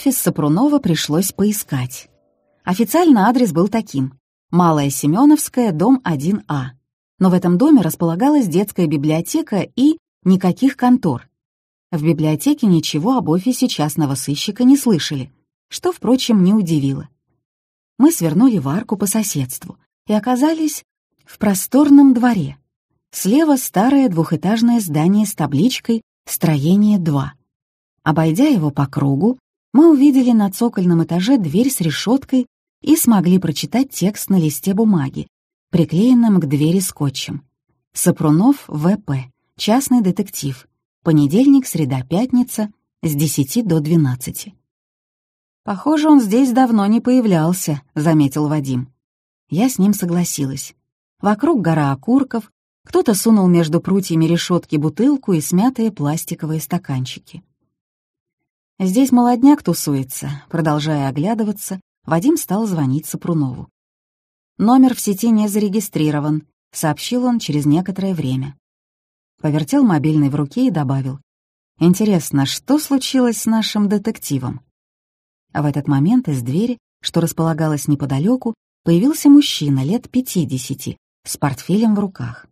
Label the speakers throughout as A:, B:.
A: Офис Сапрунова пришлось поискать. Официально адрес был таким. Малая Семеновская, дом 1А. Но в этом доме располагалась детская библиотека и никаких контор. В библиотеке ничего об офисе частного сыщика не слышали, что, впрочем, не удивило. Мы свернули в арку по соседству и оказались в просторном дворе. Слева старое двухэтажное здание с табличкой «Строение 2». Обойдя его по кругу, мы увидели на цокольном этаже дверь с решеткой и смогли прочитать текст на листе бумаги, приклеенном к двери скотчем. Сапрунов В.П. Частный детектив. Понедельник, среда, пятница с 10 до 12. «Похоже, он здесь давно не появлялся», — заметил Вадим. Я с ним согласилась. Вокруг гора окурков, кто-то сунул между прутьями решетки бутылку и смятые пластиковые стаканчики. Здесь молодняк тусуется. Продолжая оглядываться, Вадим стал звонить Сапрунову. «Номер в сети не зарегистрирован», — сообщил он через некоторое время. Повертел мобильный в руке и добавил. «Интересно, что случилось с нашим детективом?» В этот момент из двери, что располагалась неподалеку, появился мужчина лет пятидесяти с портфелем в руках.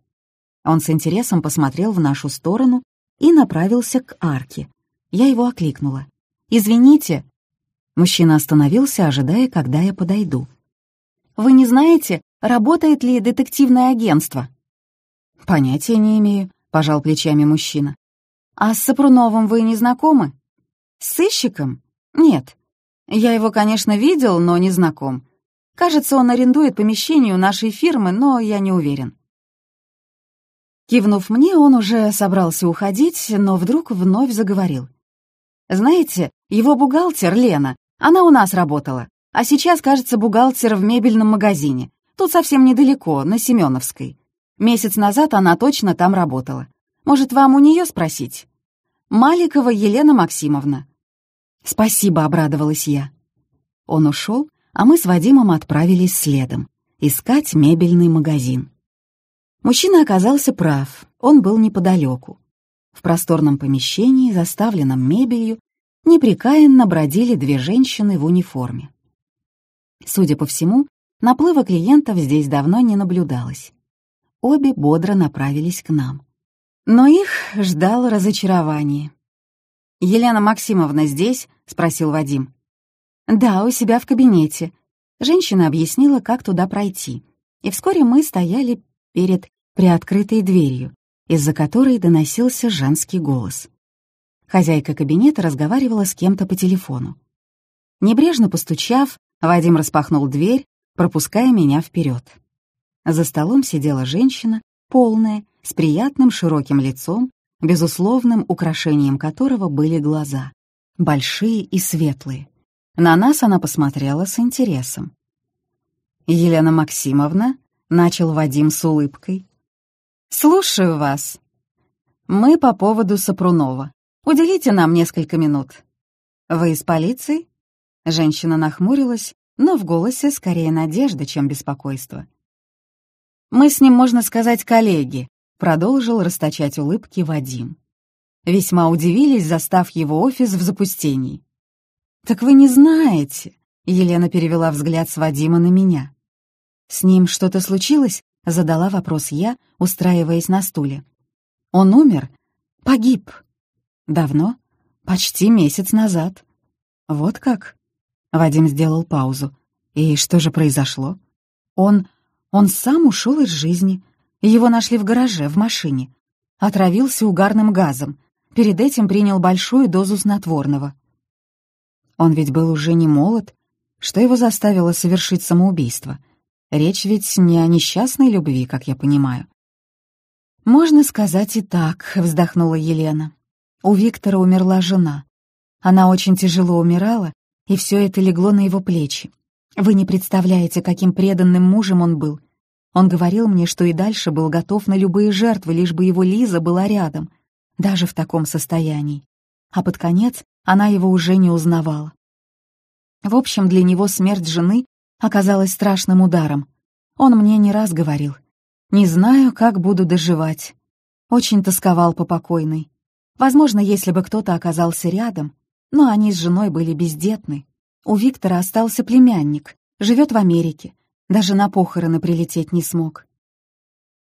A: Он с интересом посмотрел в нашу сторону и направился к арке. Я его окликнула. «Извините». Мужчина остановился, ожидая, когда я подойду. «Вы не знаете, работает ли детективное агентство?» «Понятия не имею», — пожал плечами мужчина. «А с Сапруновым вы не знакомы?» «С сыщиком? Нет. Я его, конечно, видел, но не знаком. Кажется, он арендует помещение у нашей фирмы, но я не уверен». Кивнув мне, он уже собрался уходить, но вдруг вновь заговорил. Знаете, его бухгалтер, Лена, она у нас работала, а сейчас, кажется, бухгалтер в мебельном магазине. Тут совсем недалеко, на Семеновской. Месяц назад она точно там работала. Может, вам у нее спросить? Маликова Елена Максимовна. Спасибо, обрадовалась я. Он ушел, а мы с Вадимом отправились следом, искать мебельный магазин. Мужчина оказался прав, он был неподалеку. В просторном помещении, заставленном мебелью, непрекаянно бродили две женщины в униформе. Судя по всему, наплыва клиентов здесь давно не наблюдалось. Обе бодро направились к нам. Но их ждало разочарование. «Елена Максимовна здесь?» — спросил Вадим. «Да, у себя в кабинете». Женщина объяснила, как туда пройти. И вскоре мы стояли перед приоткрытой дверью, из-за которой доносился женский голос. Хозяйка кабинета разговаривала с кем-то по телефону. Небрежно постучав, Вадим распахнул дверь, пропуская меня вперед. За столом сидела женщина, полная, с приятным широким лицом, безусловным украшением которого были глаза, большие и светлые. На нас она посмотрела с интересом. «Елена Максимовна», — начал Вадим с улыбкой, «Слушаю вас. Мы по поводу Сапрунова. Уделите нам несколько минут. Вы из полиции?» Женщина нахмурилась, но в голосе скорее надежда, чем беспокойство. «Мы с ним, можно сказать, коллеги», — продолжил расточать улыбки Вадим. Весьма удивились, застав его офис в запустении. «Так вы не знаете», — Елена перевела взгляд с Вадима на меня. «С ним что-то случилось?» — задала вопрос я, устраиваясь на стуле. «Он умер? Погиб?» «Давно? Почти месяц назад». «Вот как?» Вадим сделал паузу. «И что же произошло?» «Он... он сам ушел из жизни. Его нашли в гараже, в машине. Отравился угарным газом. Перед этим принял большую дозу снотворного. Он ведь был уже не молод. Что его заставило совершить самоубийство?» Речь ведь не о несчастной любви, как я понимаю. «Можно сказать и так», — вздохнула Елена. У Виктора умерла жена. Она очень тяжело умирала, и все это легло на его плечи. Вы не представляете, каким преданным мужем он был. Он говорил мне, что и дальше был готов на любые жертвы, лишь бы его Лиза была рядом, даже в таком состоянии. А под конец она его уже не узнавала. В общем, для него смерть жены оказалась страшным ударом. Он мне не раз говорил. «Не знаю, как буду доживать». Очень тосковал по покойной. Возможно, если бы кто-то оказался рядом, Но они с женой были бездетны. У Виктора остался племянник, живет в Америке, даже на похороны прилететь не смог.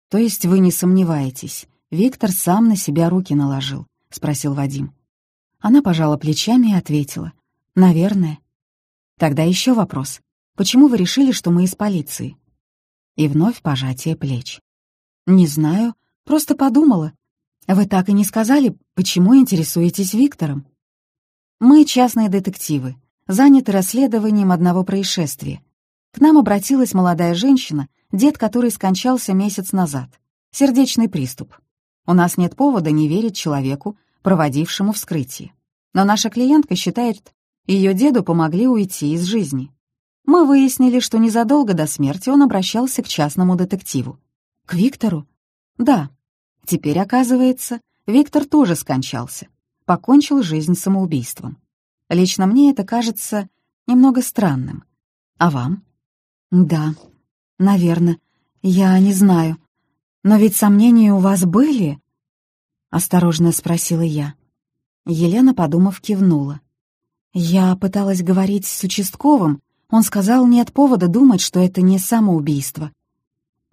A: То есть вы не сомневаетесь, Виктор сам на себя руки наложил, спросил Вадим. Она пожала плечами и ответила. Наверное. Тогда еще вопрос. Почему вы решили, что мы из полиции? И вновь пожатие плеч. Не знаю, просто подумала. Вы так и не сказали, почему интересуетесь Виктором? Мы частные детективы, заняты расследованием одного происшествия. К нам обратилась молодая женщина, дед которой скончался месяц назад. Сердечный приступ. У нас нет повода не верить человеку, проводившему вскрытие. Но наша клиентка считает, ее деду помогли уйти из жизни. Мы выяснили, что незадолго до смерти он обращался к частному детективу. К Виктору? Да. Теперь, оказывается, Виктор тоже скончался. Покончил жизнь самоубийством. Лично мне это кажется немного странным. А вам? «Да, наверное. Я не знаю. Но ведь сомнения у вас были?» Осторожно спросила я. Елена, подумав, кивнула. Я пыталась говорить с участковым. Он сказал, нет повода думать, что это не самоубийство.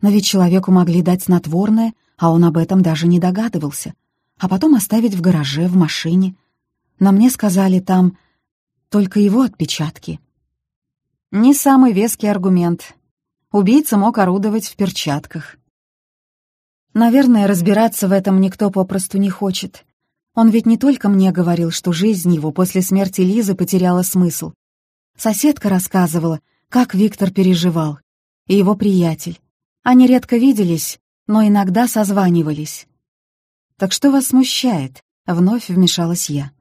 A: Но ведь человеку могли дать снотворное, а он об этом даже не догадывался. А потом оставить в гараже, в машине. Но мне сказали там только его отпечатки. Не самый веский аргумент. Убийца мог орудовать в перчатках. Наверное, разбираться в этом никто попросту не хочет. Он ведь не только мне говорил, что жизнь его после смерти Лизы потеряла смысл. Соседка рассказывала, как Виктор переживал, и его приятель. Они редко виделись, но иногда созванивались. «Так что вас смущает?» — вновь вмешалась я.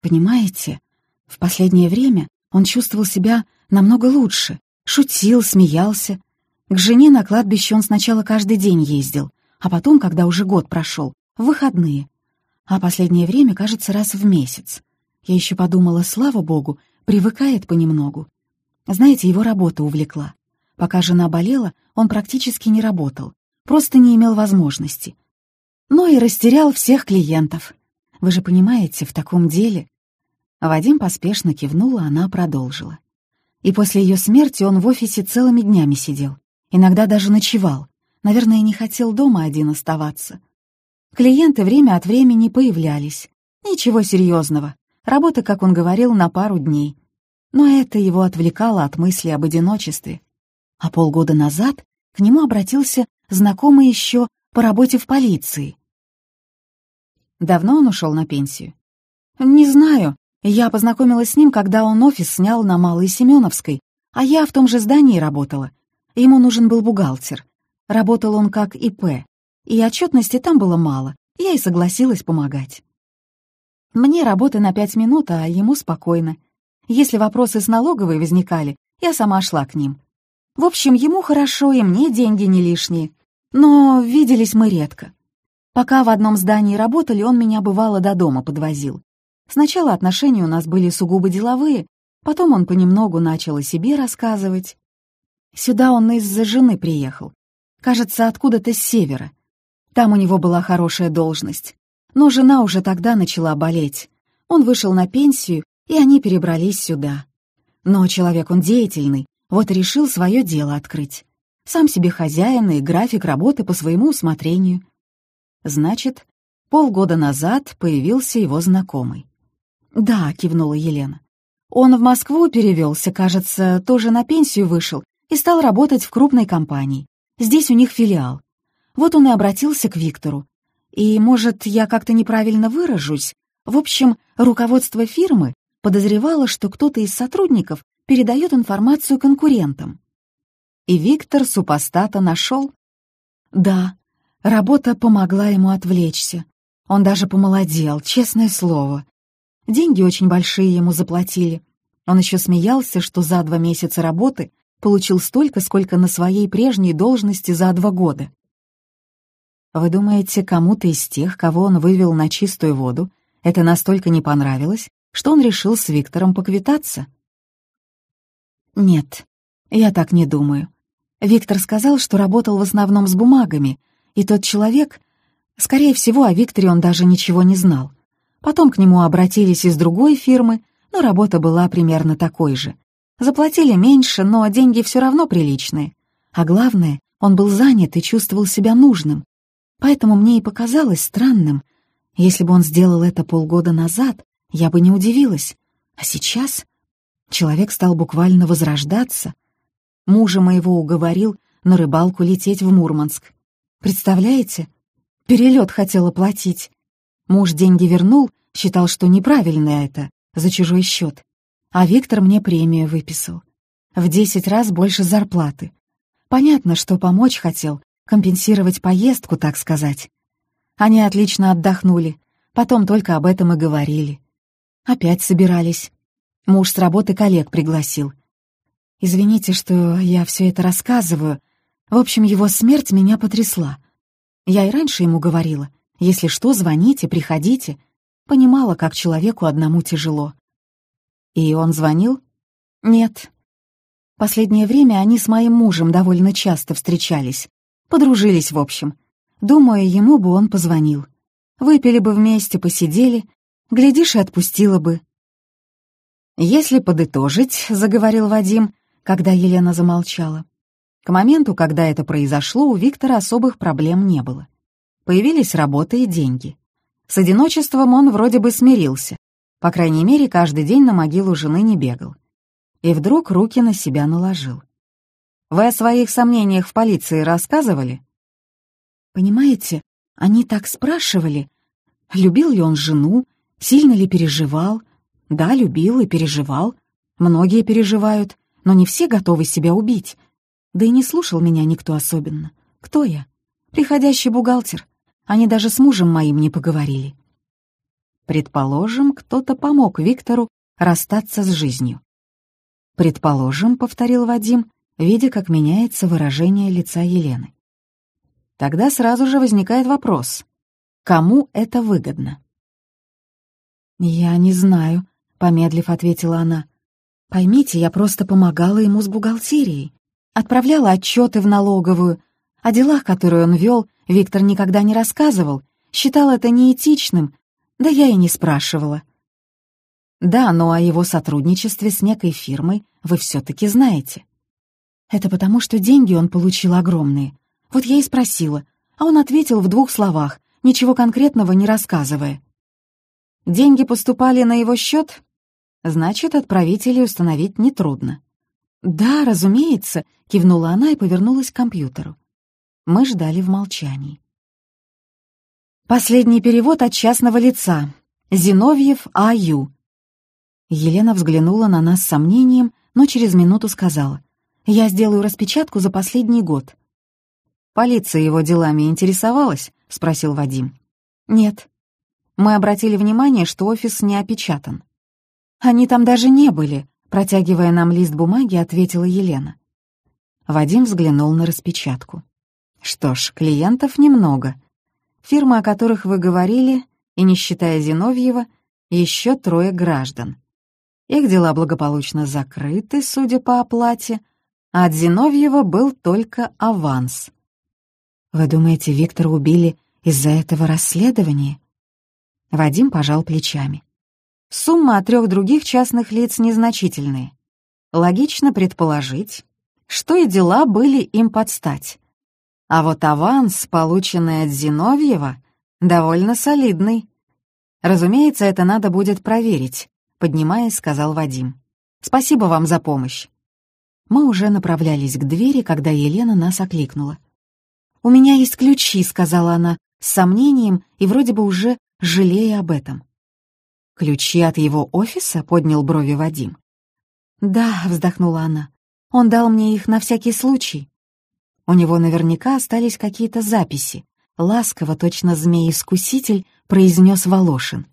A: «Понимаете, в последнее время он чувствовал себя намного лучше. Шутил, смеялся. К жене на кладбище он сначала каждый день ездил, а потом, когда уже год прошел, в выходные. А последнее время, кажется, раз в месяц. Я еще подумала, слава богу, привыкает понемногу. Знаете, его работа увлекла. Пока жена болела, он практически не работал, просто не имел возможности. Но и растерял всех клиентов. Вы же понимаете, в таком деле... Вадим поспешно кивнул, а она продолжила. И после ее смерти он в офисе целыми днями сидел. Иногда даже ночевал. Наверное, не хотел дома один оставаться. Клиенты время от времени появлялись. Ничего серьезного. Работа, как он говорил, на пару дней. Но это его отвлекало от мысли об одиночестве. А полгода назад к нему обратился знакомый еще по работе в полиции. Давно он ушел на пенсию? Не знаю, я познакомилась с ним, когда он офис снял на Малой Семеновской, а я в том же здании работала. Ему нужен был бухгалтер. Работал он как ИП, и отчетности там было мало, я и согласилась помогать. Мне работы на пять минут, а ему спокойно. Если вопросы с налоговой возникали, я сама шла к ним. В общем, ему хорошо, и мне деньги не лишние. Но виделись мы редко. Пока в одном здании работали, он меня бывало до дома подвозил. Сначала отношения у нас были сугубо деловые, потом он понемногу начал о себе рассказывать. Сюда он из-за жены приехал. Кажется, откуда-то с севера. Там у него была хорошая должность. Но жена уже тогда начала болеть. Он вышел на пенсию, и они перебрались сюда. Но человек он деятельный, вот решил свое дело открыть. Сам себе хозяин и график работы по своему усмотрению. Значит, полгода назад появился его знакомый. «Да», — кивнула Елена. «Он в Москву перевелся, кажется, тоже на пенсию вышел и стал работать в крупной компании. Здесь у них филиал. Вот он и обратился к Виктору. И, может, я как-то неправильно выражусь. В общем, руководство фирмы подозревало, что кто-то из сотрудников передает информацию конкурентам. И Виктор супостата нашел. Да, работа помогла ему отвлечься. Он даже помолодел, честное слово. Деньги очень большие ему заплатили. Он еще смеялся, что за два месяца работы получил столько, сколько на своей прежней должности за два года. Вы думаете, кому-то из тех, кого он вывел на чистую воду, это настолько не понравилось, что он решил с Виктором поквитаться? Нет, я так не думаю. Виктор сказал, что работал в основном с бумагами, и тот человек, скорее всего, о Викторе он даже ничего не знал. Потом к нему обратились из другой фирмы, но работа была примерно такой же. Заплатили меньше, но деньги все равно приличные. А главное, он был занят и чувствовал себя нужным. Поэтому мне и показалось странным. Если бы он сделал это полгода назад, я бы не удивилась. А сейчас человек стал буквально возрождаться. Мужа моего уговорил на рыбалку лететь в Мурманск. Представляете? Перелет хотел оплатить. Муж деньги вернул, считал, что неправильно это, за чужой счет. А Виктор мне премию выписал. В десять раз больше зарплаты. Понятно, что помочь хотел, компенсировать поездку, так сказать. Они отлично отдохнули, потом только об этом и говорили. Опять собирались. Муж с работы коллег пригласил. Извините, что я все это рассказываю. В общем, его смерть меня потрясла. Я и раньше ему говорила, если что, звоните, приходите. Понимала, как человеку одному тяжело. И он звонил? Нет. Последнее время они с моим мужем довольно часто встречались. Подружились, в общем. Думаю, ему бы он позвонил. Выпили бы вместе, посидели, Глядишь, и отпустила бы. «Если подытожить», — заговорил Вадим, когда Елена замолчала. К моменту, когда это произошло, у Виктора особых проблем не было. Появились работа и деньги. С одиночеством он вроде бы смирился. По крайней мере, каждый день на могилу жены не бегал. И вдруг руки на себя наложил. «Вы о своих сомнениях в полиции рассказывали?» «Понимаете, они так спрашивали, любил ли он жену, Сильно ли переживал? Да, любил и переживал. Многие переживают, но не все готовы себя убить. Да и не слушал меня никто особенно. Кто я? Приходящий бухгалтер. Они даже с мужем моим не поговорили. Предположим, кто-то помог Виктору расстаться с жизнью. «Предположим», — повторил Вадим, видя, как меняется выражение лица Елены. Тогда сразу же возникает вопрос, кому это выгодно? «Я не знаю», — помедлив ответила она. «Поймите, я просто помогала ему с бухгалтерией. Отправляла отчеты в налоговую. О делах, которые он вел, Виктор никогда не рассказывал, считал это неэтичным, да я и не спрашивала». «Да, но о его сотрудничестве с некой фирмой вы все-таки знаете». «Это потому, что деньги он получил огромные. Вот я и спросила, а он ответил в двух словах, ничего конкретного не рассказывая. Деньги поступали на его счет? Значит, отправителей установить нетрудно. «Да, разумеется», — кивнула она и повернулась к компьютеру. Мы ждали в молчании. Последний перевод от частного лица. Зиновьев А.Ю. Елена взглянула на нас с сомнением, но через минуту сказала. «Я сделаю распечатку за последний год». «Полиция его делами интересовалась?» — спросил Вадим. «Нет». Мы обратили внимание, что офис не опечатан. «Они там даже не были», — протягивая нам лист бумаги, ответила Елена. Вадим взглянул на распечатку. «Что ж, клиентов немного. Фирмы, о которых вы говорили, и не считая Зиновьева, еще трое граждан. Их дела благополучно закрыты, судя по оплате, а от Зиновьева был только аванс. «Вы думаете, Виктора убили из-за этого расследования?» Вадим пожал плечами. Сумма от трех других частных лиц незначительные. Логично предположить, что и дела были им подстать. А вот аванс, полученный от Зиновьева, довольно солидный. Разумеется, это надо будет проверить, поднимаясь, сказал Вадим. Спасибо вам за помощь. Мы уже направлялись к двери, когда Елена нас окликнула. «У меня есть ключи», — сказала она, с сомнением и вроде бы уже жалея об этом. «Ключи от его офиса?» — поднял брови Вадим. «Да», — вздохнула она, — «он дал мне их на всякий случай». У него наверняка остались какие-то записи. Ласково, точно змей-искуситель, произнес Волошин.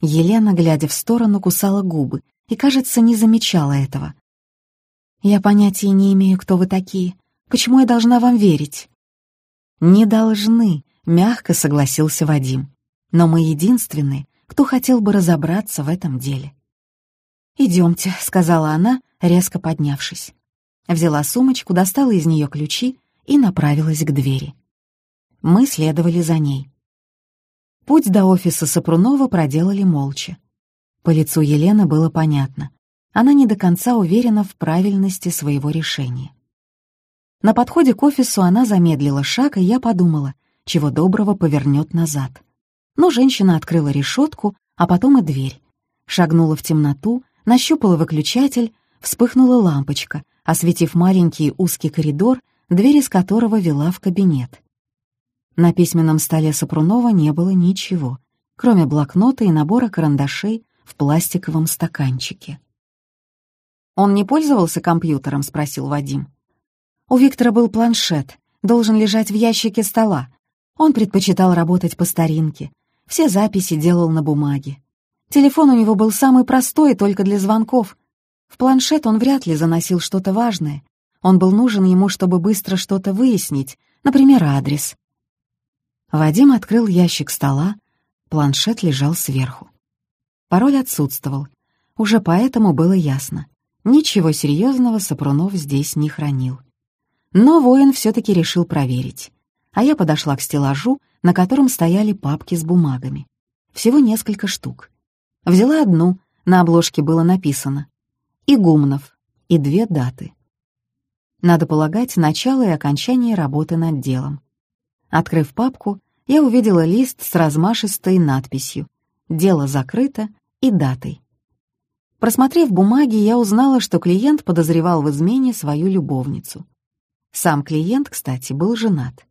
A: Елена, глядя в сторону, кусала губы и, кажется, не замечала этого. «Я понятия не имею, кто вы такие. Почему я должна вам верить?» «Не должны», — мягко согласился Вадим но мы единственные, кто хотел бы разобраться в этом деле. «Идемте», — сказала она, резко поднявшись. Взяла сумочку, достала из нее ключи и направилась к двери. Мы следовали за ней. Путь до офиса Сапрунова проделали молча. По лицу Елены было понятно. Она не до конца уверена в правильности своего решения. На подходе к офису она замедлила шаг, и я подумала, чего доброго повернет назад. Но женщина открыла решетку, а потом и дверь. Шагнула в темноту, нащупала выключатель, вспыхнула лампочка, осветив маленький узкий коридор, дверь из которого вела в кабинет. На письменном столе Сапрунова не было ничего, кроме блокнота и набора карандашей в пластиковом стаканчике. «Он не пользовался компьютером?» — спросил Вадим. «У Виктора был планшет, должен лежать в ящике стола. Он предпочитал работать по старинке. Все записи делал на бумаге. Телефон у него был самый простой, только для звонков. В планшет он вряд ли заносил что-то важное. Он был нужен ему, чтобы быстро что-то выяснить, например, адрес. Вадим открыл ящик стола, планшет лежал сверху. Пароль отсутствовал, уже поэтому было ясно. Ничего серьезного Сапрунов здесь не хранил. Но воин все-таки решил проверить. А я подошла к стеллажу, на котором стояли папки с бумагами. Всего несколько штук. Взяла одну, на обложке было написано «Игумнов» и две даты. Надо полагать, начало и окончание работы над делом. Открыв папку, я увидела лист с размашистой надписью «Дело закрыто» и датой. Просмотрев бумаги, я узнала, что клиент подозревал в измене свою любовницу. Сам клиент, кстати, был женат.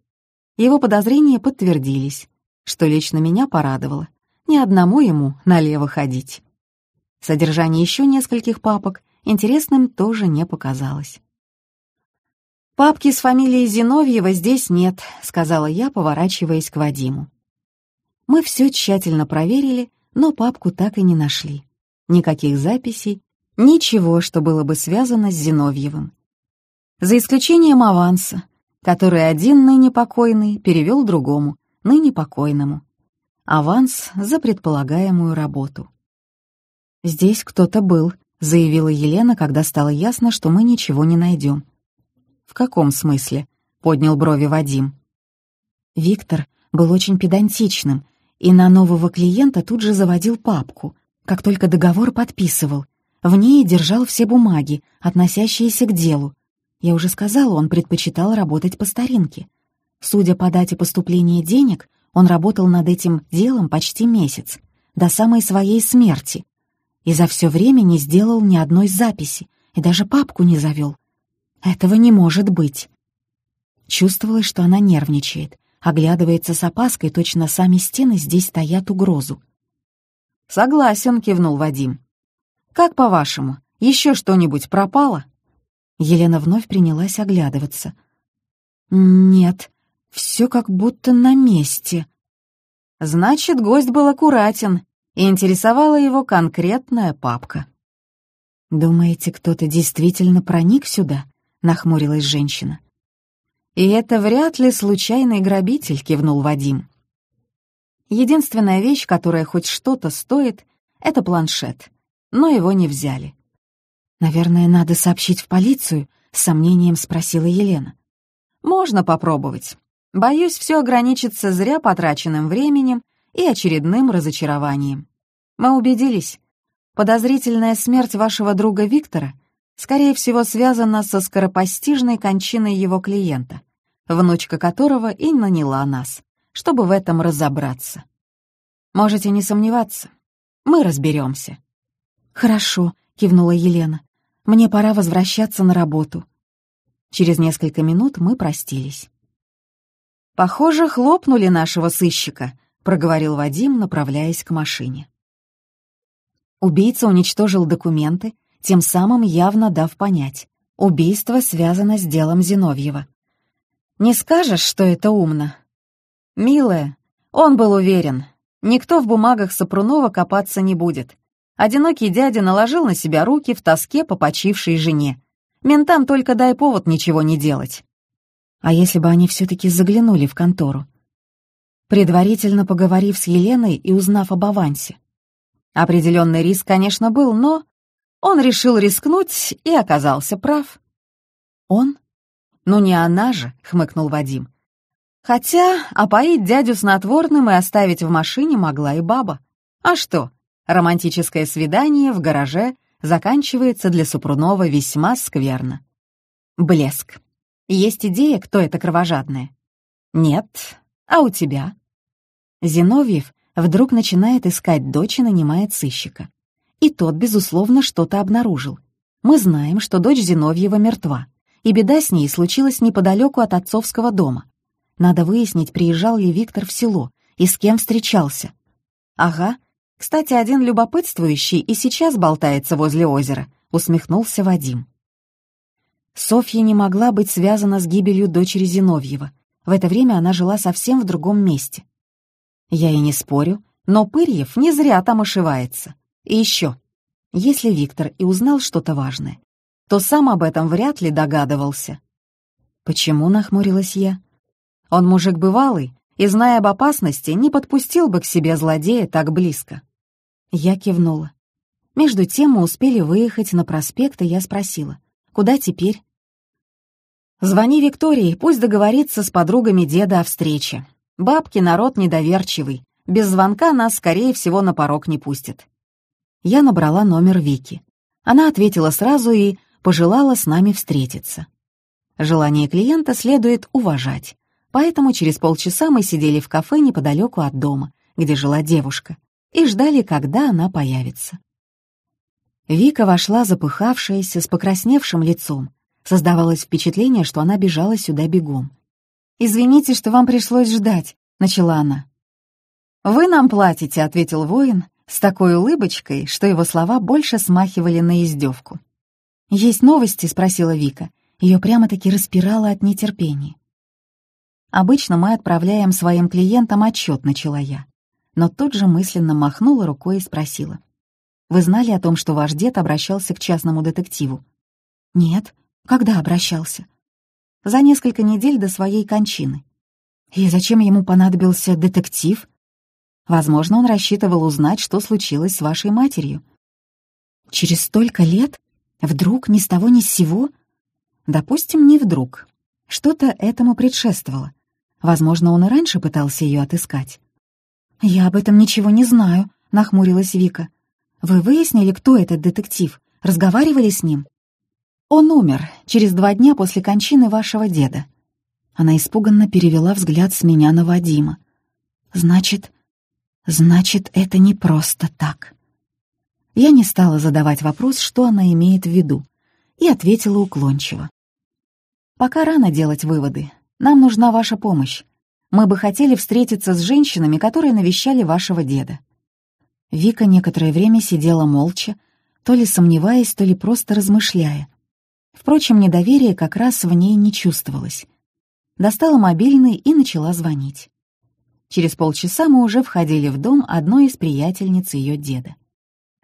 A: Его подозрения подтвердились, что лично меня порадовало ни одному ему налево ходить. Содержание еще нескольких папок интересным тоже не показалось. «Папки с фамилией Зиновьева здесь нет», — сказала я, поворачиваясь к Вадиму. Мы все тщательно проверили, но папку так и не нашли. Никаких записей, ничего, что было бы связано с Зиновьевым. За исключением аванса, который один ныне покойный перевел другому, ныне покойному аванс за предполагаемую работу. «Здесь кто-то был», — заявила Елена, когда стало ясно, что мы ничего не найдем. «В каком смысле?» — поднял брови Вадим. Виктор был очень педантичным и на нового клиента тут же заводил папку, как только договор подписывал. В ней держал все бумаги, относящиеся к делу. Я уже сказала, он предпочитал работать по старинке. Судя по дате поступления денег, он работал над этим делом почти месяц, до самой своей смерти, и за все время не сделал ни одной записи и даже папку не завел. Этого не может быть. Чувствовалось, что она нервничает, оглядывается с опаской, точно сами стены здесь стоят угрозу. «Согласен», — кивнул Вадим. «Как по-вашему, еще что-нибудь пропало?» Елена вновь принялась оглядываться. «Нет, все как будто на месте. Значит, гость был аккуратен, и интересовала его конкретная папка. «Думаете, кто-то действительно проник сюда?» — нахмурилась женщина. «И это вряд ли случайный грабитель», — кивнул Вадим. «Единственная вещь, которая хоть что-то стоит, — это планшет, но его не взяли». «Наверное, надо сообщить в полицию», — с сомнением спросила Елена. «Можно попробовать. Боюсь, все ограничится зря потраченным временем и очередным разочарованием. Мы убедились. Подозрительная смерть вашего друга Виктора, скорее всего, связана со скоропостижной кончиной его клиента, внучка которого и наняла нас, чтобы в этом разобраться. Можете не сомневаться, мы разберемся. «Хорошо», — кивнула Елена. «Мне пора возвращаться на работу». Через несколько минут мы простились. «Похоже, хлопнули нашего сыщика», — проговорил Вадим, направляясь к машине. Убийца уничтожил документы, тем самым явно дав понять, убийство связано с делом Зиновьева. «Не скажешь, что это умно?» «Милая, он был уверен, никто в бумагах Сапрунова копаться не будет. Одинокий дядя наложил на себя руки в тоске по почившей жене. Ментам только дай повод ничего не делать. А если бы они все-таки заглянули в контору? Предварительно поговорив с Еленой и узнав об авансе. Определенный риск, конечно, был, но он решил рискнуть и оказался прав. «Он? Ну не она же», — хмыкнул Вадим. Хотя опоить дядю снотворным и оставить в машине могла и баба. А что, романтическое свидание в гараже заканчивается для Супрунова весьма скверно. Блеск. Есть идея, кто это кровожадная? Нет. А у тебя? Зиновьев вдруг начинает искать дочь и нанимает сыщика. И тот, безусловно, что-то обнаружил. Мы знаем, что дочь Зиновьева мертва, и беда с ней случилась неподалеку от отцовского дома. Надо выяснить, приезжал ли Виктор в село и с кем встречался. Ага, кстати, один любопытствующий и сейчас болтается возле озера, усмехнулся Вадим. Софья не могла быть связана с гибелью дочери Зиновьева. В это время она жила совсем в другом месте. Я и не спорю, но Пырьев не зря там ошивается. И еще, если Виктор и узнал что-то важное, то сам об этом вряд ли догадывался. Почему нахмурилась я? Он мужик бывалый, и, зная об опасности, не подпустил бы к себе злодея так близко. Я кивнула. Между тем мы успели выехать на проспект, и я спросила, куда теперь? «Звони Виктории, пусть договорится с подругами деда о встрече. Бабки народ недоверчивый. Без звонка нас, скорее всего, на порог не пустят. Я набрала номер Вики. Она ответила сразу и пожелала с нами встретиться. Желание клиента следует уважать, поэтому через полчаса мы сидели в кафе неподалеку от дома, где жила девушка, и ждали, когда она появится. Вика вошла запыхавшаяся, с покрасневшим лицом. Создавалось впечатление, что она бежала сюда бегом. «Извините, что вам пришлось ждать», — начала она. «Вы нам платите», — ответил воин с такой улыбочкой, что его слова больше смахивали на издевку. «Есть новости?» — спросила Вика. Ее прямо-таки распирало от нетерпения. «Обычно мы отправляем своим клиентам отчет», — начала я. Но тут же мысленно махнула рукой и спросила. «Вы знали о том, что ваш дед обращался к частному детективу?» «Нет. Когда обращался?» за несколько недель до своей кончины. И зачем ему понадобился детектив? Возможно, он рассчитывал узнать, что случилось с вашей матерью. Через столько лет? Вдруг, ни с того ни с сего? Допустим, не вдруг. Что-то этому предшествовало. Возможно, он и раньше пытался ее отыскать. «Я об этом ничего не знаю», — нахмурилась Вика. «Вы выяснили, кто этот детектив? Разговаривали с ним?» Он умер через два дня после кончины вашего деда. Она испуганно перевела взгляд с меня на Вадима. Значит, значит, это не просто так. Я не стала задавать вопрос, что она имеет в виду, и ответила уклончиво. «Пока рано делать выводы. Нам нужна ваша помощь. Мы бы хотели встретиться с женщинами, которые навещали вашего деда». Вика некоторое время сидела молча, то ли сомневаясь, то ли просто размышляя. Впрочем, недоверие как раз в ней не чувствовалось. Достала мобильный и начала звонить. Через полчаса мы уже входили в дом одной из приятельниц ее деда.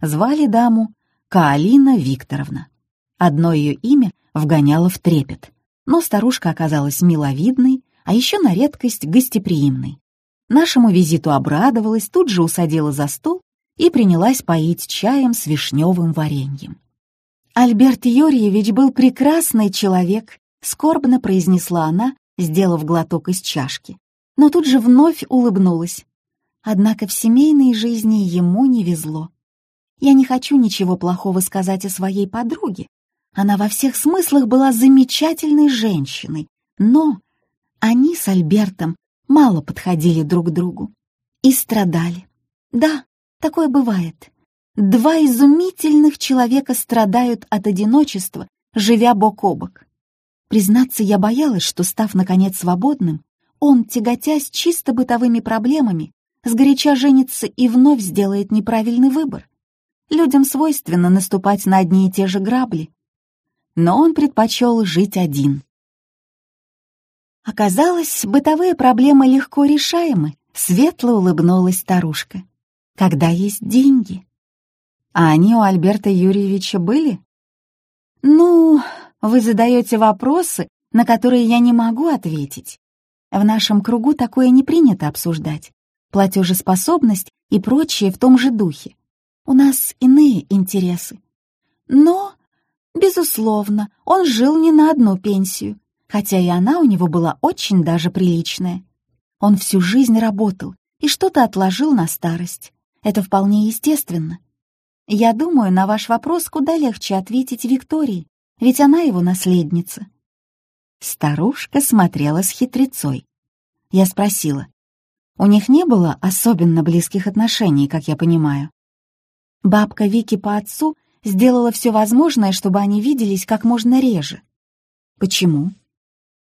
A: Звали даму Каалина Викторовна. Одно ее имя вгоняло в трепет, но старушка оказалась миловидной, а еще на редкость гостеприимной. Нашему визиту обрадовалась, тут же усадила за стол и принялась поить чаем с вишневым вареньем. «Альберт Юрьевич был прекрасный человек», — скорбно произнесла она, сделав глоток из чашки, но тут же вновь улыбнулась. Однако в семейной жизни ему не везло. Я не хочу ничего плохого сказать о своей подруге. Она во всех смыслах была замечательной женщиной, но они с Альбертом мало подходили друг другу и страдали. Да, такое бывает. Два изумительных человека страдают от одиночества, живя бок о бок. Признаться, я боялась, что, став, наконец, свободным, он, тяготясь чисто бытовыми проблемами, сгоряча женится и вновь сделает неправильный выбор. Людям свойственно наступать на одни и те же грабли. Но он предпочел жить один. Оказалось, бытовые проблемы легко решаемы, светло улыбнулась старушка. Когда есть деньги. А они у Альберта Юрьевича были? Ну, вы задаете вопросы, на которые я не могу ответить. В нашем кругу такое не принято обсуждать. Платежеспособность и прочее в том же духе. У нас иные интересы. Но, безусловно, он жил не на одну пенсию. Хотя и она у него была очень даже приличная. Он всю жизнь работал и что-то отложил на старость. Это вполне естественно. Я думаю, на ваш вопрос куда легче ответить Виктории, ведь она его наследница. Старушка смотрела с хитрецой. Я спросила, у них не было особенно близких отношений, как я понимаю. Бабка Вики по отцу сделала все возможное, чтобы они виделись как можно реже. Почему?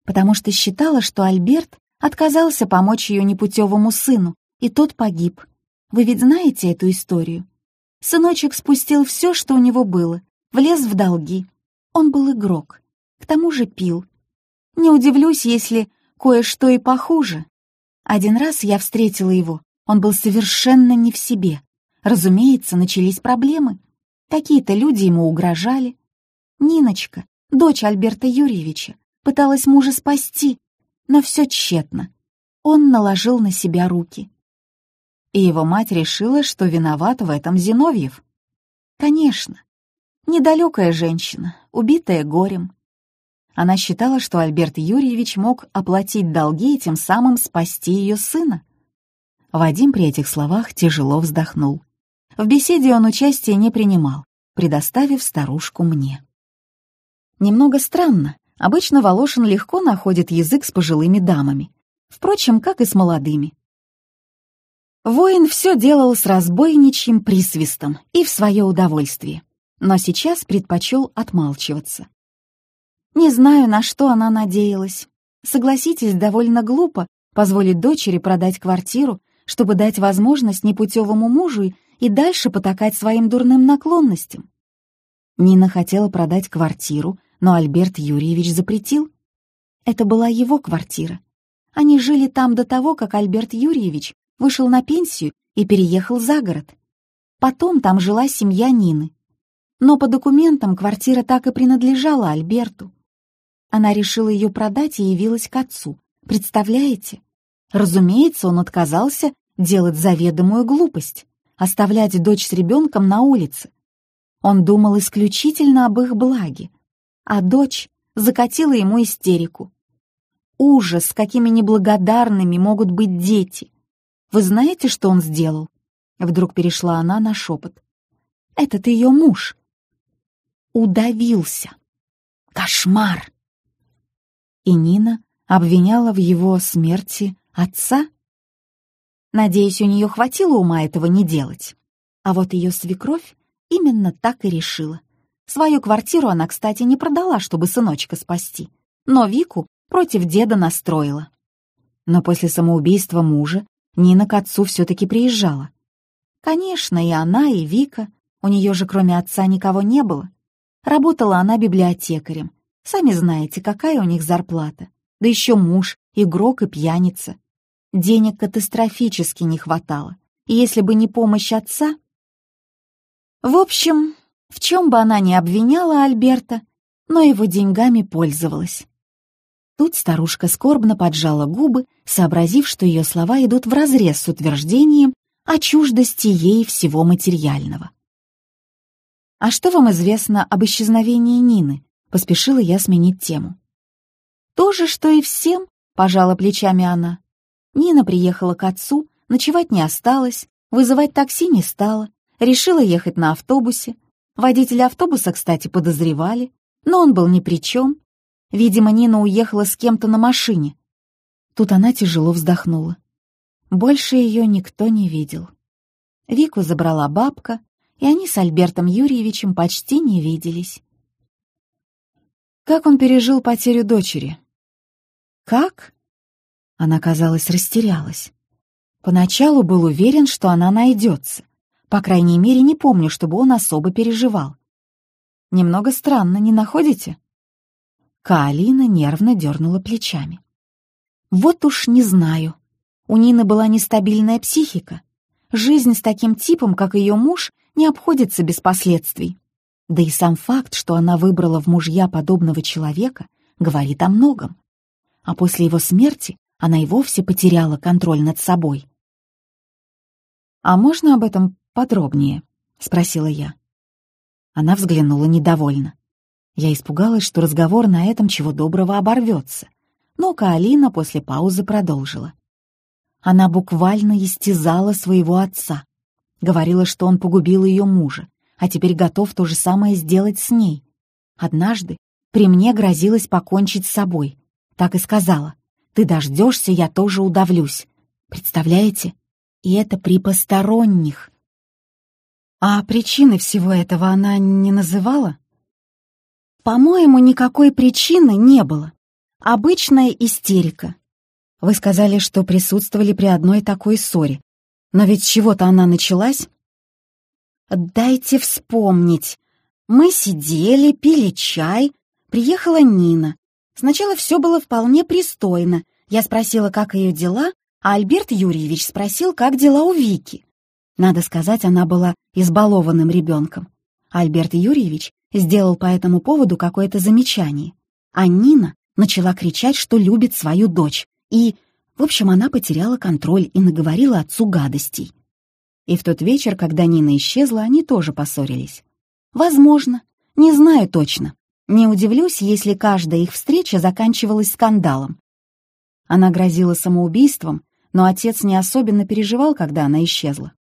A: Потому что считала, что Альберт отказался помочь ее непутевому сыну, и тот погиб. Вы ведь знаете эту историю? Сыночек спустил все, что у него было, влез в долги. Он был игрок, к тому же пил. Не удивлюсь, если кое-что и похуже. Один раз я встретила его, он был совершенно не в себе. Разумеется, начались проблемы. Какие-то люди ему угрожали. Ниночка, дочь Альберта Юрьевича, пыталась мужа спасти, но все тщетно. Он наложил на себя руки и его мать решила, что виноват в этом Зиновьев. Конечно, недалекая женщина, убитая горем. Она считала, что Альберт Юрьевич мог оплатить долги и тем самым спасти ее сына. Вадим при этих словах тяжело вздохнул. В беседе он участия не принимал, предоставив старушку мне. Немного странно, обычно Волошин легко находит язык с пожилыми дамами, впрочем, как и с молодыми. Воин все делал с разбойничьим присвистом и в свое удовольствие, но сейчас предпочел отмалчиваться. Не знаю, на что она надеялась. Согласитесь, довольно глупо позволить дочери продать квартиру, чтобы дать возможность непутевому мужу и дальше потакать своим дурным наклонностям. Нина хотела продать квартиру, но Альберт Юрьевич запретил. Это была его квартира. Они жили там до того, как Альберт Юрьевич вышел на пенсию и переехал за город. Потом там жила семья Нины. Но по документам квартира так и принадлежала Альберту. Она решила ее продать и явилась к отцу. Представляете? Разумеется, он отказался делать заведомую глупость, оставлять дочь с ребенком на улице. Он думал исключительно об их благе, а дочь закатила ему истерику. Ужас, какими неблагодарными могут быть дети. Вы знаете, что он сделал?» Вдруг перешла она на шепот. «Этот ее муж. Удавился. Кошмар!» И Нина обвиняла в его смерти отца? Надеюсь, у нее хватило ума этого не делать. А вот ее свекровь именно так и решила. Свою квартиру она, кстати, не продала, чтобы сыночка спасти, но Вику против деда настроила. Но после самоубийства мужа Нина к отцу все-таки приезжала. Конечно, и она, и Вика. У нее же кроме отца никого не было. Работала она библиотекарем. Сами знаете, какая у них зарплата. Да еще муж, игрок и пьяница. Денег катастрофически не хватало. И если бы не помощь отца... В общем, в чем бы она ни обвиняла Альберта, но его деньгами пользовалась. Тут старушка скорбно поджала губы, сообразив, что ее слова идут вразрез с утверждением о чуждости ей всего материального. «А что вам известно об исчезновении Нины?» — поспешила я сменить тему. «То же, что и всем», — пожала плечами она. Нина приехала к отцу, ночевать не осталось, вызывать такси не стала, решила ехать на автобусе. Водителя автобуса, кстати, подозревали, но он был ни при чем, Видимо, Нина уехала с кем-то на машине. Тут она тяжело вздохнула. Больше ее никто не видел. Вику забрала бабка, и они с Альбертом Юрьевичем почти не виделись. Как он пережил потерю дочери? Как? Она, казалось, растерялась. Поначалу был уверен, что она найдется. По крайней мере, не помню, чтобы он особо переживал. Немного странно, не находите? Каалина нервно дернула плечами. «Вот уж не знаю. У Нины была нестабильная психика. Жизнь с таким типом, как ее муж, не обходится без последствий. Да и сам факт, что она выбрала в мужья подобного человека, говорит о многом. А после его смерти она и вовсе потеряла контроль над собой. «А можно об этом подробнее?» — спросила я. Она взглянула недовольно. Я испугалась, что разговор на этом чего доброго оборвется. Но Каолина после паузы продолжила. Она буквально истязала своего отца. Говорила, что он погубил ее мужа, а теперь готов то же самое сделать с ней. Однажды при мне грозилась покончить с собой. Так и сказала. «Ты дождешься, я тоже удавлюсь». Представляете? И это при посторонних. А причины всего этого она не называла? По-моему, никакой причины не было. Обычная истерика. Вы сказали, что присутствовали при одной такой ссоре. Но ведь с чего-то она началась? Дайте вспомнить. Мы сидели, пили чай. Приехала Нина. Сначала все было вполне пристойно. Я спросила, как ее дела, а Альберт Юрьевич спросил, как дела у Вики. Надо сказать, она была избалованным ребенком. Альберт Юрьевич сделал по этому поводу какое-то замечание, а Нина начала кричать, что любит свою дочь, и, в общем, она потеряла контроль и наговорила отцу гадостей. И в тот вечер, когда Нина исчезла, они тоже поссорились. Возможно, не знаю точно. Не удивлюсь, если каждая их встреча заканчивалась скандалом. Она грозила самоубийством, но отец не особенно переживал, когда она исчезла.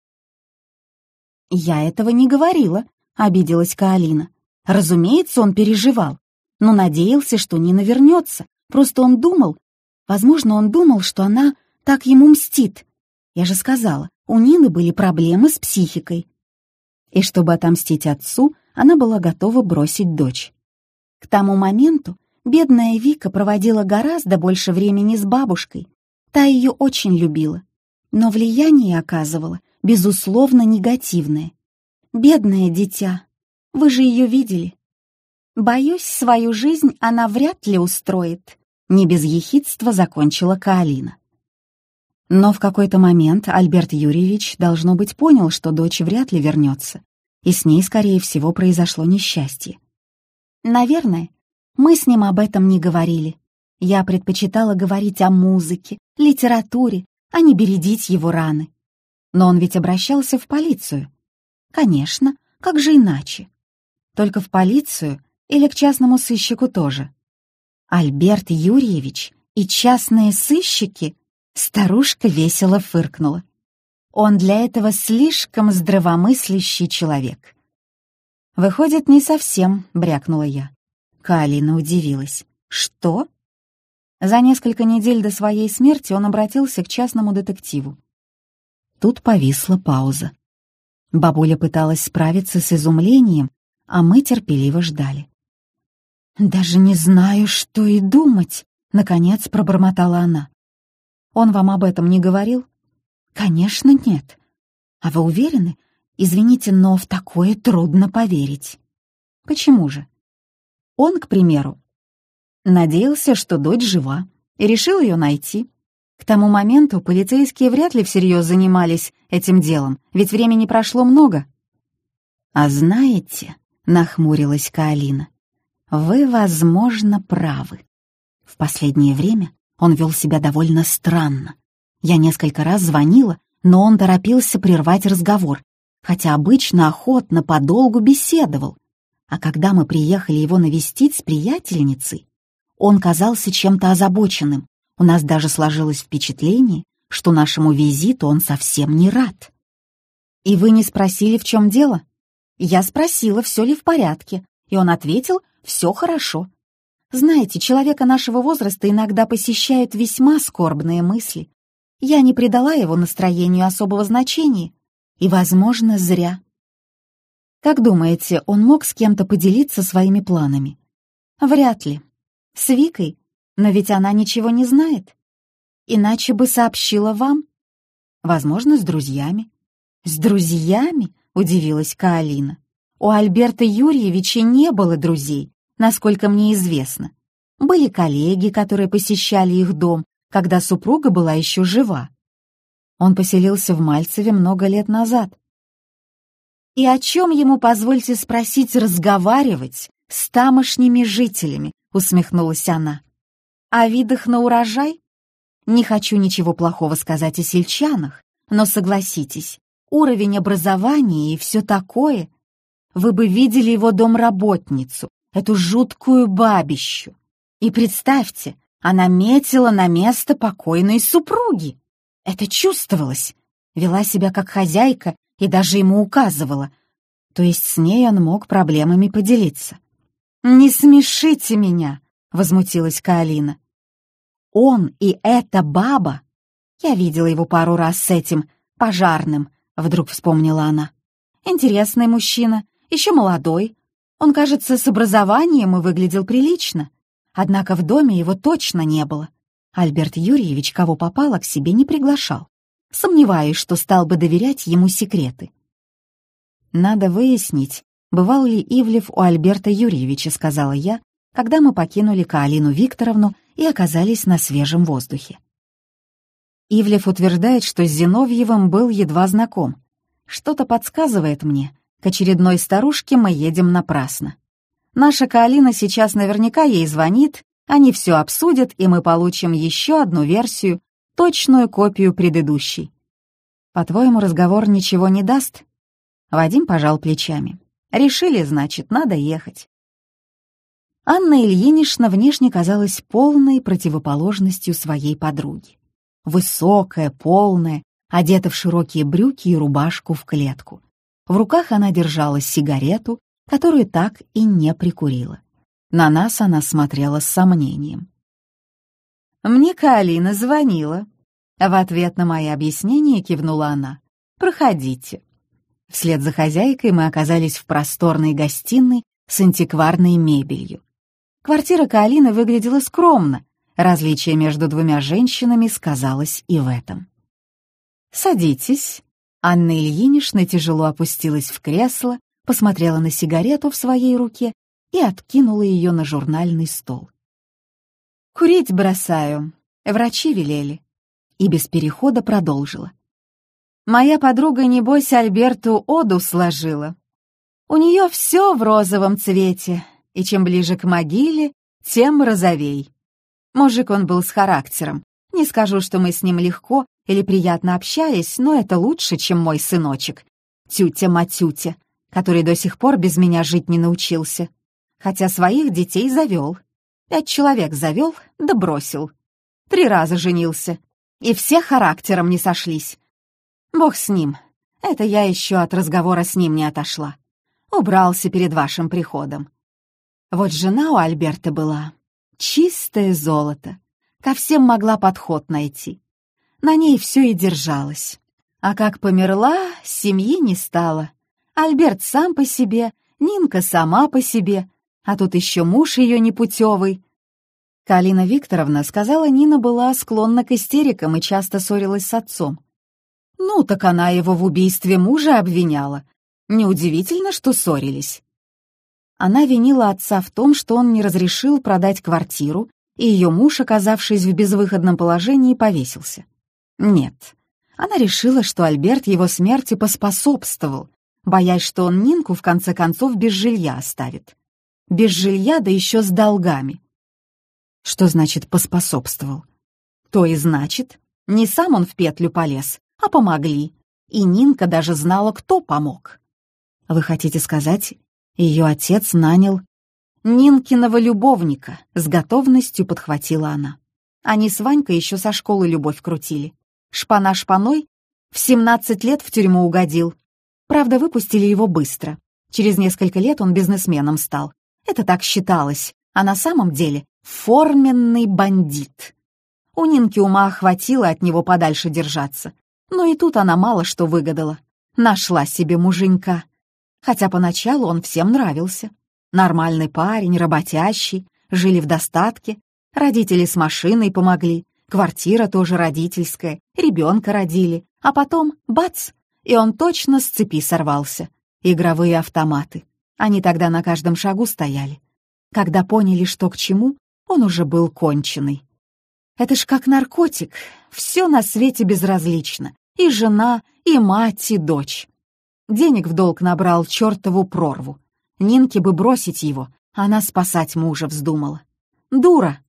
A: «Я этого не говорила», — обиделась Каолина. Разумеется, он переживал, но надеялся, что Нина вернется. Просто он думал, возможно, он думал, что она так ему мстит. Я же сказала, у Нины были проблемы с психикой. И чтобы отомстить отцу, она была готова бросить дочь. К тому моменту бедная Вика проводила гораздо больше времени с бабушкой. Та ее очень любила, но влияние оказывала, безусловно, негативное. Бедное дитя, вы же ее видели. Боюсь, свою жизнь она вряд ли устроит. Не без ехидства закончила Каолина. Но в какой-то момент Альберт Юрьевич, должно быть, понял, что дочь вряд ли вернется, и с ней, скорее всего, произошло несчастье. Наверное, мы с ним об этом не говорили. Я предпочитала говорить о музыке, литературе, а не бередить его раны. Но он ведь обращался в полицию. Конечно, как же иначе? Только в полицию или к частному сыщику тоже? Альберт Юрьевич и частные сыщики? Старушка весело фыркнула. Он для этого слишком здравомыслящий человек. «Выходит, не совсем», — брякнула я. Калина удивилась. «Что?» За несколько недель до своей смерти он обратился к частному детективу. Тут повисла пауза. Бабуля пыталась справиться с изумлением, а мы терпеливо ждали. «Даже не знаю, что и думать», — наконец пробормотала она. «Он вам об этом не говорил?» «Конечно, нет. А вы уверены? Извините, но в такое трудно поверить». «Почему же?» Он, к примеру, надеялся, что дочь жива, и решил ее найти. К тому моменту полицейские вряд ли всерьез занимались этим делом, ведь времени прошло много. А знаете, нахмурилась Каолина. «Вы, возможно, правы. В последнее время он вел себя довольно странно. Я несколько раз звонила, но он торопился прервать разговор, хотя обычно охотно подолгу беседовал. А когда мы приехали его навестить с приятельницей, он казался чем-то озабоченным. У нас даже сложилось впечатление, что нашему визиту он совсем не рад. «И вы не спросили, в чем дело?» Я спросила, все ли в порядке, и он ответил, все хорошо. Знаете, человека нашего возраста иногда посещают весьма скорбные мысли. Я не придала его настроению особого значения, и, возможно, зря. Как думаете, он мог с кем-то поделиться своими планами? Вряд ли. С Викой? Но ведь она ничего не знает. Иначе бы сообщила вам. Возможно, с друзьями. С друзьями? удивилась Каолина. У Альберта Юрьевича не было друзей, насколько мне известно. Были коллеги, которые посещали их дом, когда супруга была еще жива. Он поселился в Мальцеве много лет назад. И о чем ему, позвольте спросить, разговаривать с тамошними жителями, усмехнулась она. О видах на урожай? Не хочу ничего плохого сказать о сельчанах, но согласитесь, уровень образования и все такое. Вы бы видели его домработницу. эту жуткую бабищу. И представьте, она метила на место покойной супруги. Это чувствовалось. Вела себя как хозяйка и даже ему указывала. То есть с ней он мог проблемами поделиться. «Не смешите меня!» — возмутилась Каолина. «Он и эта баба!» Я видела его пару раз с этим пожарным, вдруг вспомнила она. Интересный мужчина, еще молодой. Он, кажется, с образованием и выглядел прилично. Однако в доме его точно не было. Альберт Юрьевич кого попало к себе не приглашал. Сомневаюсь, что стал бы доверять ему секреты. «Надо выяснить, бывал ли Ивлев у Альберта Юрьевича», — сказала я, когда мы покинули Каолину Викторовну и оказались на свежем воздухе. Ивлев утверждает, что с Зиновьевым был едва знаком. Что-то подсказывает мне, к очередной старушке мы едем напрасно. Наша Каолина сейчас наверняка ей звонит, они все обсудят, и мы получим еще одну версию, точную копию предыдущей. По-твоему, разговор ничего не даст? Вадим пожал плечами. Решили, значит, надо ехать. Анна Ильинична внешне казалась полной противоположностью своей подруги. Высокая, полная, одета в широкие брюки и рубашку в клетку. В руках она держала сигарету, которую так и не прикурила. На нас она смотрела с сомнением. «Мне Калина звонила». В ответ на мои объяснения кивнула она. «Проходите». Вслед за хозяйкой мы оказались в просторной гостиной с антикварной мебелью. Квартира Калины выглядела скромно, различие между двумя женщинами сказалось и в этом. «Садитесь». Анна Ильинична тяжело опустилась в кресло, посмотрела на сигарету в своей руке и откинула ее на журнальный стол. «Курить бросаю. Врачи велели». И без перехода продолжила. «Моя подруга, небось, Альберту оду сложила. У нее все в розовом цвете, и чем ближе к могиле, тем розовей. Мужик он был с характером. Не скажу, что мы с ним легко или приятно общались, но это лучше, чем мой сыночек, тютя-матютя, который до сих пор без меня жить не научился. Хотя своих детей завел. Пять человек завел, да бросил. Три раза женился. И все характером не сошлись. Бог с ним. Это я еще от разговора с ним не отошла. Убрался перед вашим приходом. Вот жена у Альберта была. Чистое золото. Ко всем могла подход найти на ней все и держалось. А как померла, семьи не стало. Альберт сам по себе, Нинка сама по себе, а тут еще муж ее непутевый. Калина Викторовна сказала, Нина была склонна к истерикам и часто ссорилась с отцом. Ну, так она его в убийстве мужа обвиняла. Неудивительно, что ссорились. Она винила отца в том, что он не разрешил продать квартиру, и ее муж, оказавшись в безвыходном положении, повесился. Нет. Она решила, что Альберт его смерти поспособствовал, боясь, что он Нинку в конце концов без жилья оставит. Без жилья, да еще с долгами. Что значит «поспособствовал»? То и значит, не сам он в петлю полез, а помогли. И Нинка даже знала, кто помог. Вы хотите сказать, ее отец нанял Нинкиного любовника, с готовностью подхватила она. Они с Ванькой еще со школы любовь крутили. Шпана шпаной в 17 лет в тюрьму угодил. Правда, выпустили его быстро. Через несколько лет он бизнесменом стал. Это так считалось, а на самом деле форменный бандит. У Нинки ума хватило от него подальше держаться. Но и тут она мало что выгадала. Нашла себе муженька. Хотя поначалу он всем нравился. Нормальный парень, работящий, жили в достатке, родители с машиной помогли, Квартира тоже родительская, ребенка родили, а потом — бац! И он точно с цепи сорвался. Игровые автоматы. Они тогда на каждом шагу стояли. Когда поняли, что к чему, он уже был конченый. Это ж как наркотик, все на свете безразлично. И жена, и мать, и дочь. Денег в долг набрал чертову прорву. Нинке бы бросить его, она спасать мужа вздумала. Дура,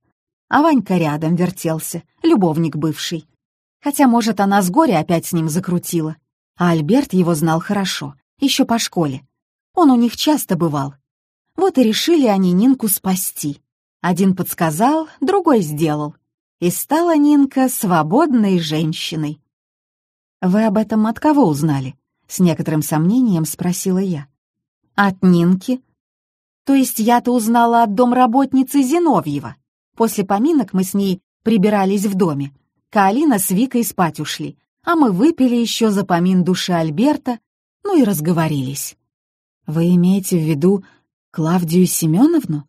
A: а Ванька рядом вертелся, любовник бывший. Хотя, может, она с горя опять с ним закрутила. А Альберт его знал хорошо, еще по школе. Он у них часто бывал. Вот и решили они Нинку спасти. Один подсказал, другой сделал. И стала Нинка свободной женщиной. «Вы об этом от кого узнали?» — с некоторым сомнением спросила я. «От Нинки. То есть я-то узнала от домработницы Зиновьева. После поминок мы с ней прибирались в доме. Калина с Викой спать ушли, а мы выпили еще за помин души Альберта, ну и разговорились. Вы имеете в виду Клавдию Семеновну?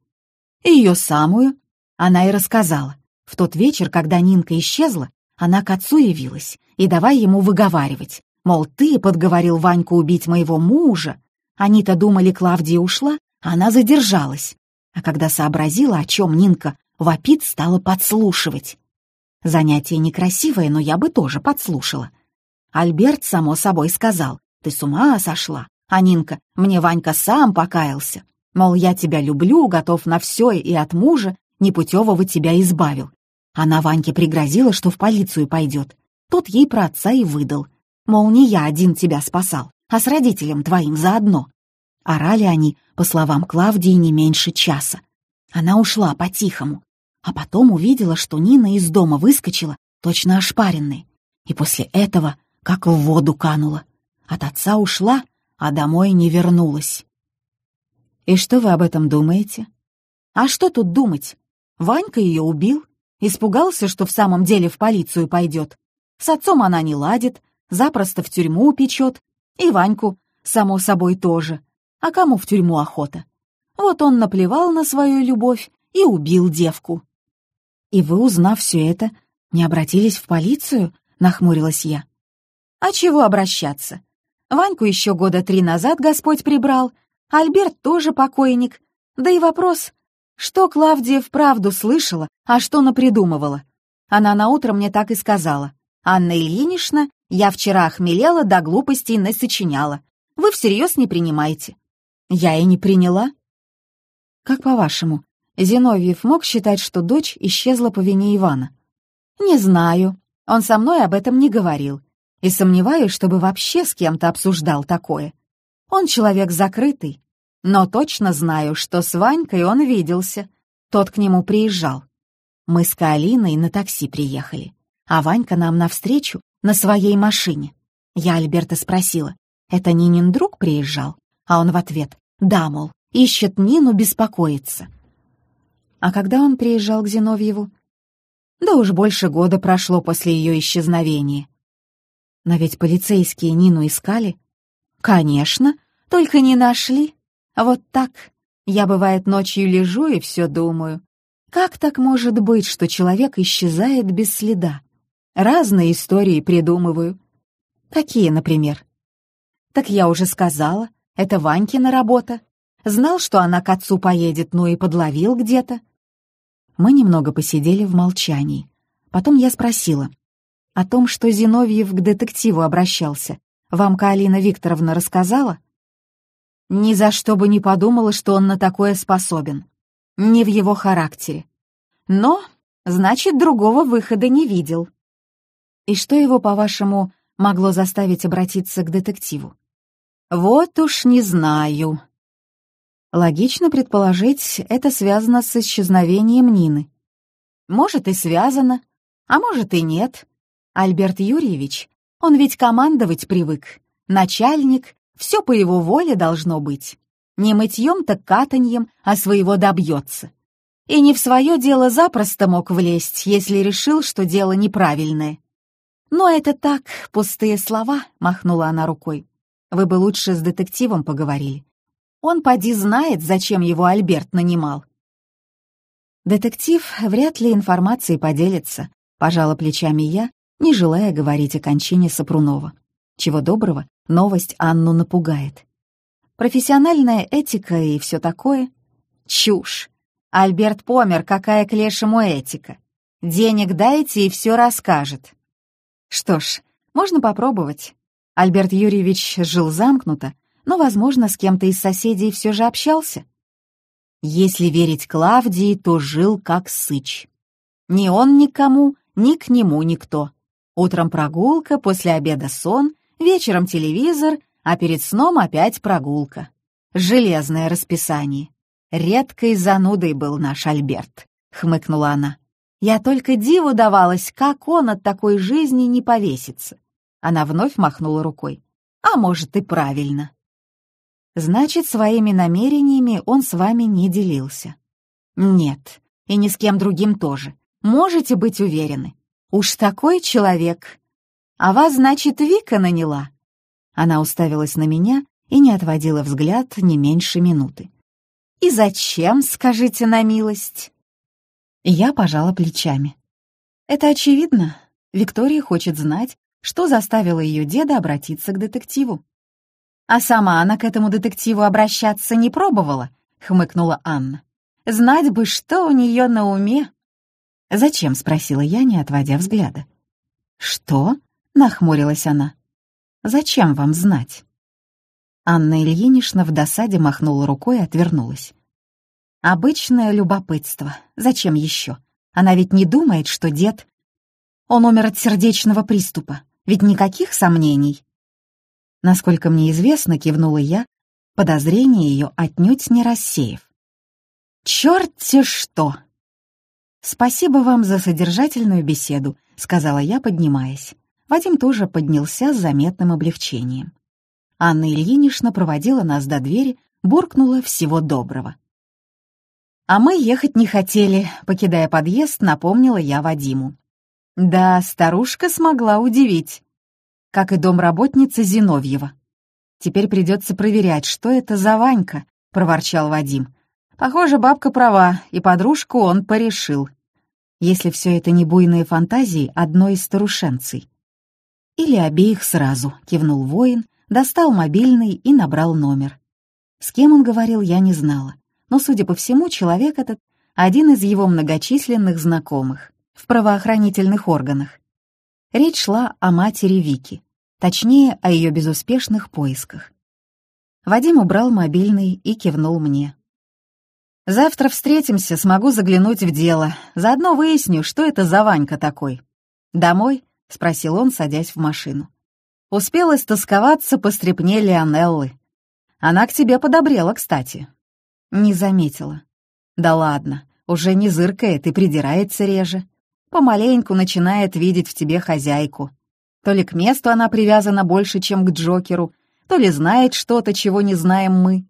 A: Ее самую. Она и рассказала. В тот вечер, когда Нинка исчезла, она к отцу явилась и давай ему выговаривать. Мол, ты подговорил Ваньку убить моего мужа. Они-то думали, Клавдия ушла, она задержалась. А когда сообразила, о чем Нинка вопит, стала подслушивать. Занятие некрасивое, но я бы тоже подслушала. Альберт, само собой, сказал, «Ты с ума сошла, а Нинка, мне Ванька сам покаялся. Мол, я тебя люблю, готов на все и от мужа непутевого тебя избавил. Она Ваньке пригрозила, что в полицию пойдет. Тот ей про отца и выдал. Мол, не я один тебя спасал, а с родителем твоим заодно. Орали они, по словам Клавдии, не меньше часа. Она ушла по-тихому, а потом увидела, что Нина из дома выскочила, точно ошпаренной. И после этого как в воду канула. От отца ушла, а домой не вернулась. «И что вы об этом думаете?» «А что тут думать? Ванька ее убил, испугался, что в самом деле в полицию пойдет. С отцом она не ладит, запросто в тюрьму упечет, и Ваньку, само собой, тоже. А кому в тюрьму охота? Вот он наплевал на свою любовь и убил девку. «И вы, узнав все это, не обратились в полицию?» — нахмурилась я. «А чего обращаться? Ваньку еще года три назад Господь прибрал, Альберт тоже покойник. Да и вопрос, что Клавдия вправду слышала, а что напридумывала? Она наутро мне так и сказала. «Анна Ильинична, я вчера охмелела, до глупостей насочиняла. Вы всерьез не принимайте». Я и не приняла. Как по-вашему, Зиновьев мог считать, что дочь исчезла по вине Ивана? Не знаю. Он со мной об этом не говорил. И сомневаюсь, чтобы вообще с кем-то обсуждал такое. Он человек закрытый. Но точно знаю, что с Ванькой он виделся. Тот к нему приезжал. Мы с Калиной на такси приехали, а Ванька нам навстречу на своей машине. Я Альберта спросила, это Нинин друг приезжал? А он в ответ, да, мол, ищет Нину, беспокоится. А когда он приезжал к Зиновьеву? Да уж больше года прошло после ее исчезновения. Но ведь полицейские Нину искали. Конечно, только не нашли. Вот так. Я, бывает, ночью лежу и все думаю. Как так может быть, что человек исчезает без следа? Разные истории придумываю. Какие, например? Так я уже сказала, это Ванькина работа. Знал, что она к отцу поедет, ну и подловил где-то. Мы немного посидели в молчании. Потом я спросила. О том, что Зиновьев к детективу обращался, вам Калина Викторовна рассказала? Ни за что бы не подумала, что он на такое способен. Не в его характере. Но, значит, другого выхода не видел. И что его, по-вашему, могло заставить обратиться к детективу? Вот уж не знаю. Логично предположить, это связано с исчезновением Нины. Может, и связано, а может и нет. Альберт Юрьевич, он ведь командовать привык. Начальник, все по его воле должно быть. Не мытьем, так катаньем, а своего добьется. И не в свое дело запросто мог влезть, если решил, что дело неправильное. «Но это так, пустые слова», — махнула она рукой. «Вы бы лучше с детективом поговорили. Он поди знает, зачем его Альберт нанимал. Детектив вряд ли информацией поделится, пожала плечами я, не желая говорить о кончине Сапрунова. Чего доброго, новость Анну напугает. Профессиональная этика и все такое — чушь. Альберт помер, какая к лешему этика. Денег дайте, и все расскажет. Что ж, можно попробовать. Альберт Юрьевич жил замкнуто, но, возможно, с кем-то из соседей все же общался. Если верить Клавдии, то жил как сыч. Ни он никому, ни к нему никто. Утром прогулка, после обеда сон, вечером телевизор, а перед сном опять прогулка. Железное расписание. «Редкой занудой был наш Альберт», — хмыкнула она. «Я только диву давалась, как он от такой жизни не повесится». Она вновь махнула рукой. «А может, и правильно». «Значит, своими намерениями он с вами не делился». «Нет, и ни с кем другим тоже. Можете быть уверены. Уж такой человек. А вас, значит, Вика наняла?» Она уставилась на меня и не отводила взгляд не меньше минуты. «И зачем, скажите на милость?» Я пожала плечами. «Это очевидно. Виктория хочет знать, что заставило ее деда обратиться к детективу». «А сама она к этому детективу обращаться не пробовала?» — хмыкнула Анна. «Знать бы, что у нее на уме». «Зачем?» — спросила я, не отводя взгляда. «Что?» — нахмурилась она. «Зачем вам знать?» Анна Ильинична в досаде махнула рукой и отвернулась. «Обычное любопытство. Зачем еще? Она ведь не думает, что дед... Он умер от сердечного приступа. Ведь никаких сомнений». Насколько мне известно, кивнула я, подозрение ее отнюдь не рассеяв. «Черт-те что!» «Спасибо вам за содержательную беседу», — сказала я, поднимаясь. Вадим тоже поднялся с заметным облегчением. Анна Ильинична проводила нас до двери, буркнула всего доброго. А мы ехать не хотели, покидая подъезд, напомнила я Вадиму. Да, старушка смогла удивить. Как и домработница Зиновьева. Теперь придется проверять, что это за Ванька, проворчал Вадим. Похоже, бабка права, и подружку он порешил. Если все это не буйные фантазии одной из старушенцей. Или обеих сразу, кивнул воин, достал мобильный и набрал номер. С кем он говорил, я не знала, но, судя по всему, человек этот — один из его многочисленных знакомых в правоохранительных органах. Речь шла о матери Вики, точнее, о ее безуспешных поисках. Вадим убрал мобильный и кивнул мне. «Завтра встретимся, смогу заглянуть в дело. Заодно выясню, что это за Ванька такой». «Домой?» — спросил он, садясь в машину. Успел истосковаться по стрепне Лионеллы. Она к тебе подобрела, кстати. Не заметила. Да ладно, уже не зыркает и придирается реже. Помаленьку начинает видеть в тебе хозяйку. То ли к месту она привязана больше, чем к Джокеру, то ли знает что-то, чего не знаем мы.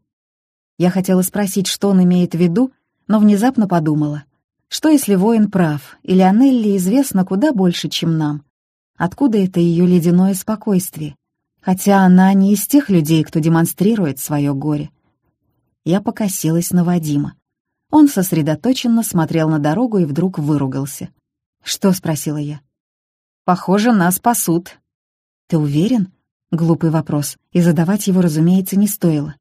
A: Я хотела спросить, что он имеет в виду, но внезапно подумала. Что если воин прав, и Лионелли известно куда больше, чем нам? Откуда это ее ледяное спокойствие? Хотя она не из тех людей, кто демонстрирует свое горе. Я покосилась на Вадима. Он сосредоточенно смотрел на дорогу и вдруг выругался. «Что?» — спросила я. «Похоже, нас пасут». «Ты уверен?» — глупый вопрос, и задавать его, разумеется, не стоило.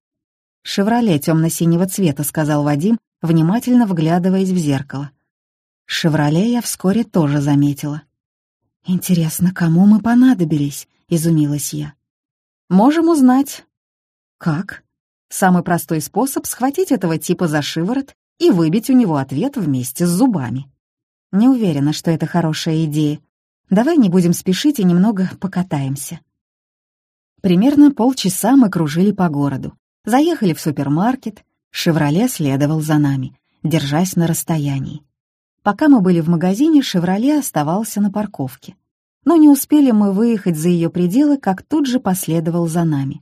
A: «Шевроле темно-синего цвета», — сказал Вадим, внимательно вглядываясь в зеркало. «Шевроле» я вскоре тоже заметила. «Интересно, кому мы понадобились?» — изумилась я. «Можем узнать». «Как?» Самый простой способ — схватить этого типа за шиворот и выбить у него ответ вместе с зубами. Не уверена, что это хорошая идея. Давай не будем спешить и немного покатаемся. Примерно полчаса мы кружили по городу. Заехали в супермаркет. «Шевроле» следовал за нами, держась на расстоянии. Пока мы были в магазине, «Шевроле» оставался на парковке. Но не успели мы выехать за ее пределы, как тут же последовал за нами.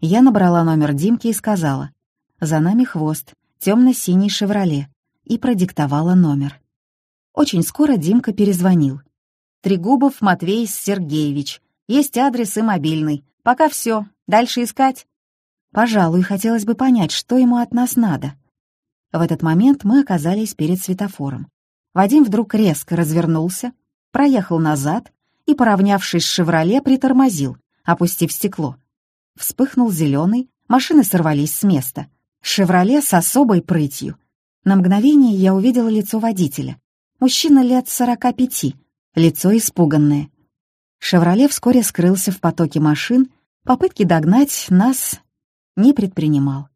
A: Я набрала номер Димки и сказала, «За нами хвост, темно-синий «Шевроле», и продиктовала номер. Очень скоро Димка перезвонил. «Трегубов Матвей Сергеевич. Есть адрес и мобильный. Пока все. Дальше искать?» «Пожалуй, хотелось бы понять, что ему от нас надо». В этот момент мы оказались перед светофором. Вадим вдруг резко развернулся, проехал назад и, поравнявшись с «Шевроле», притормозил, опустив стекло. Вспыхнул зеленый, машины сорвались с места. «Шевроле» с особой прытью. На мгновение я увидела лицо водителя. Мужчина лет сорока пяти, лицо испуганное. «Шевроле» вскоре скрылся в потоке машин, попытки догнать нас не предпринимал.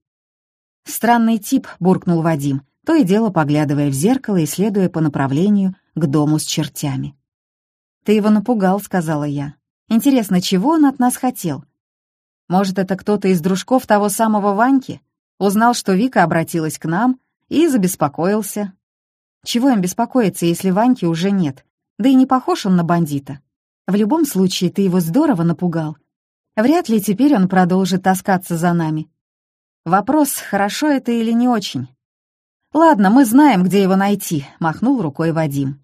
A: «Странный тип», — буркнул Вадим, то и дело поглядывая в зеркало и следуя по направлению к дому с чертями. «Ты его напугал», — сказала я. «Интересно, чего он от нас хотел? Может, это кто-то из дружков того самого Ваньки? Узнал, что Вика обратилась к нам и забеспокоился. Чего им беспокоиться, если Ваньки уже нет? Да и не похож он на бандита. В любом случае, ты его здорово напугал. Вряд ли теперь он продолжит таскаться за нами. Вопрос, хорошо это или не очень. «Ладно, мы знаем, где его найти», — махнул рукой Вадим.